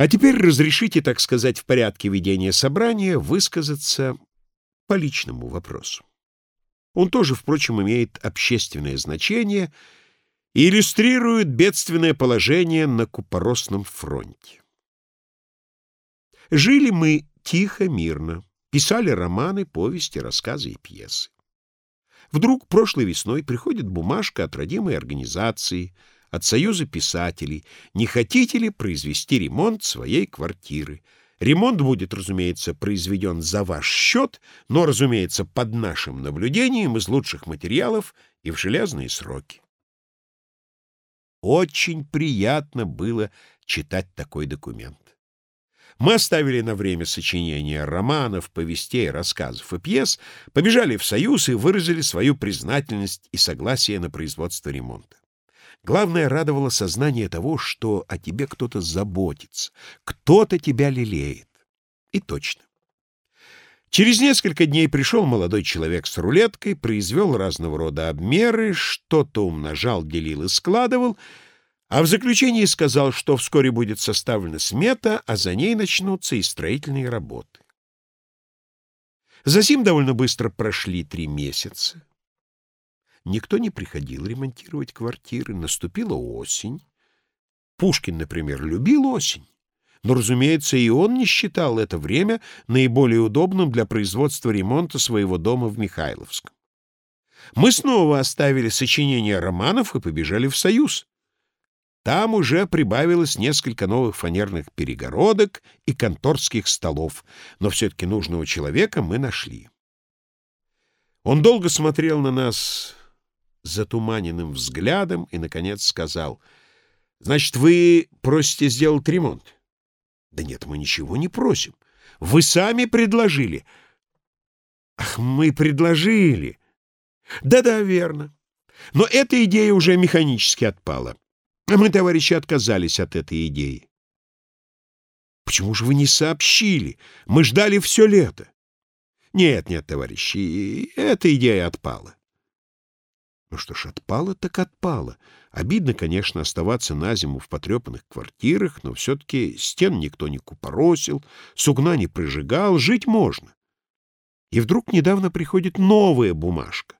А теперь разрешите, так сказать, в порядке ведения собрания высказаться по личному вопросу. Он тоже, впрочем, имеет общественное значение и иллюстрирует бедственное положение на Купоросном фронте. Жили мы тихо, мирно, писали романы, повести, рассказы и пьесы. Вдруг прошлой весной приходит бумажка от родимой организации, от Союза писателей. Не хотите ли произвести ремонт своей квартиры? Ремонт будет, разумеется, произведен за ваш счет, но, разумеется, под нашим наблюдением из лучших материалов и в железные сроки. Очень приятно было читать такой документ. Мы оставили на время сочинения романов, повестей, рассказов и пьес, побежали в Союз и выразили свою признательность и согласие на производство ремонта. Главное, радовало сознание того, что о тебе кто-то заботится, кто-то тебя лелеет. И точно. Через несколько дней пришел молодой человек с рулеткой, произвел разного рода обмеры, что-то умножал, делил и складывал, а в заключении сказал, что вскоре будет составлена смета, а за ней начнутся и строительные работы. Затем довольно быстро прошли три месяца. Никто не приходил ремонтировать квартиры. Наступила осень. Пушкин, например, любил осень. Но, разумеется, и он не считал это время наиболее удобным для производства ремонта своего дома в Михайловском. Мы снова оставили сочинение романов и побежали в Союз. Там уже прибавилось несколько новых фанерных перегородок и конторских столов, но все-таки нужного человека мы нашли. Он долго смотрел на нас затуманенным взглядом и, наконец, сказал, «Значит, вы просите сделать ремонт?» «Да нет, мы ничего не просим. Вы сами предложили». «Ах, мы предложили!» «Да-да, верно. Но эта идея уже механически отпала. А мы, товарищи, отказались от этой идеи». «Почему же вы не сообщили? Мы ждали все лето». «Нет, нет, товарищи, эта идея отпала». Ну что ж, отпало так отпало. Обидно, конечно, оставаться на зиму в потрепанных квартирах, но все-таки стен никто не купоросил, сугна не прижигал, жить можно. И вдруг недавно приходит новая бумажка.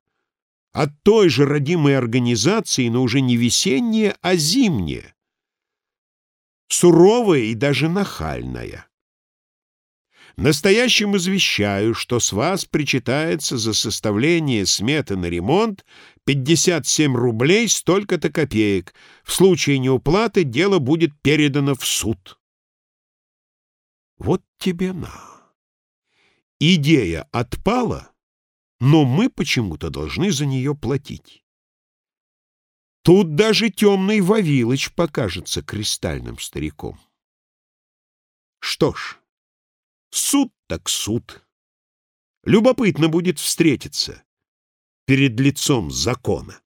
От той же родимой организации, но уже не весенняя, а зимняя. Суровая и даже нахальная. Настоящим извещаю, что с вас причитается за составление сметы на ремонт 57 рублей столько-то копеек. В случае неуплаты дело будет передано в суд. Вот тебе на. Идея отпала, но мы почему-то должны за нее платить. Тут даже темный Вавилыч покажется кристальным стариком. Что ж, суд так суд. Любопытно будет встретиться перед лицом закона.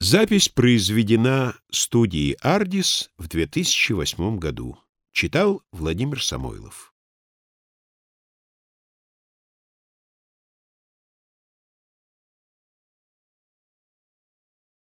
Запись произведена студией «Ардис» в 2008 году. Читал Владимир Самойлов.